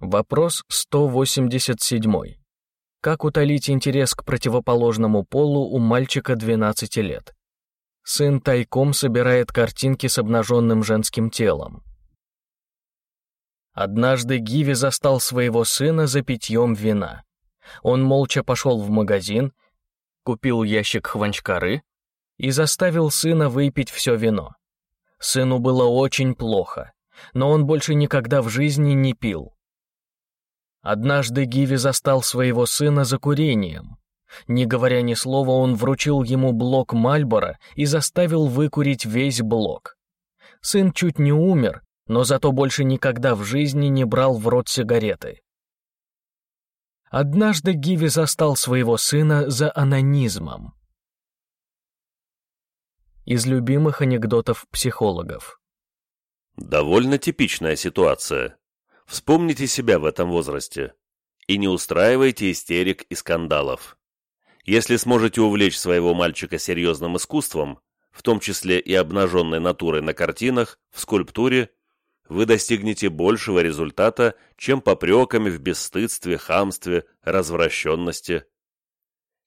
Вопрос 187. Как утолить интерес к противоположному полу у мальчика 12 лет? Сын тайком собирает картинки с обнаженным женским телом. Однажды Гиви застал своего сына за питьем вина. Он молча пошел в магазин, купил ящик хванчкары и заставил сына выпить все вино. Сыну было очень плохо, но он больше никогда в жизни не пил. Однажды Гиви застал своего сына за курением. Не говоря ни слова, он вручил ему блок Мальбора и заставил выкурить весь блок. Сын чуть не умер, но зато больше никогда в жизни не брал в рот сигареты. Однажды Гиви застал своего сына за анонизмом. Из любимых анекдотов психологов. Довольно типичная ситуация. Вспомните себя в этом возрасте. И не устраивайте истерик и скандалов. Если сможете увлечь своего мальчика серьезным искусством, в том числе и обнаженной натурой на картинах, в скульптуре, вы достигнете большего результата, чем попреками в бесстыдстве, хамстве, развращенности.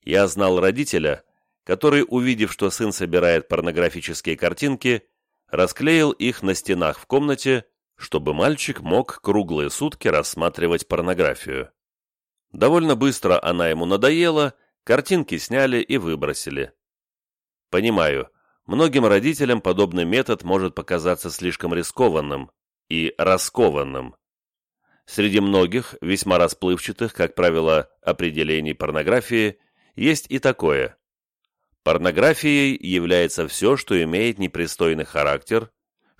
Я знал родителя, который, увидев, что сын собирает порнографические картинки, расклеил их на стенах в комнате чтобы мальчик мог круглые сутки рассматривать порнографию. Довольно быстро она ему надоела, картинки сняли и выбросили. Понимаю, многим родителям подобный метод может показаться слишком рискованным и раскованным. Среди многих, весьма расплывчатых, как правило, определений порнографии, есть и такое. Порнографией является все, что имеет непристойный характер,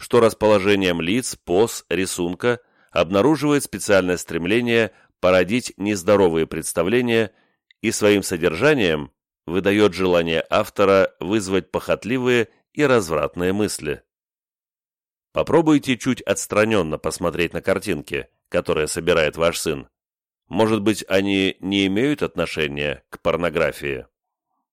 что расположением лиц, поз, рисунка обнаруживает специальное стремление породить нездоровые представления и своим содержанием выдает желание автора вызвать похотливые и развратные мысли. Попробуйте чуть отстраненно посмотреть на картинки, которые собирает ваш сын. Может быть, они не имеют отношения к порнографии?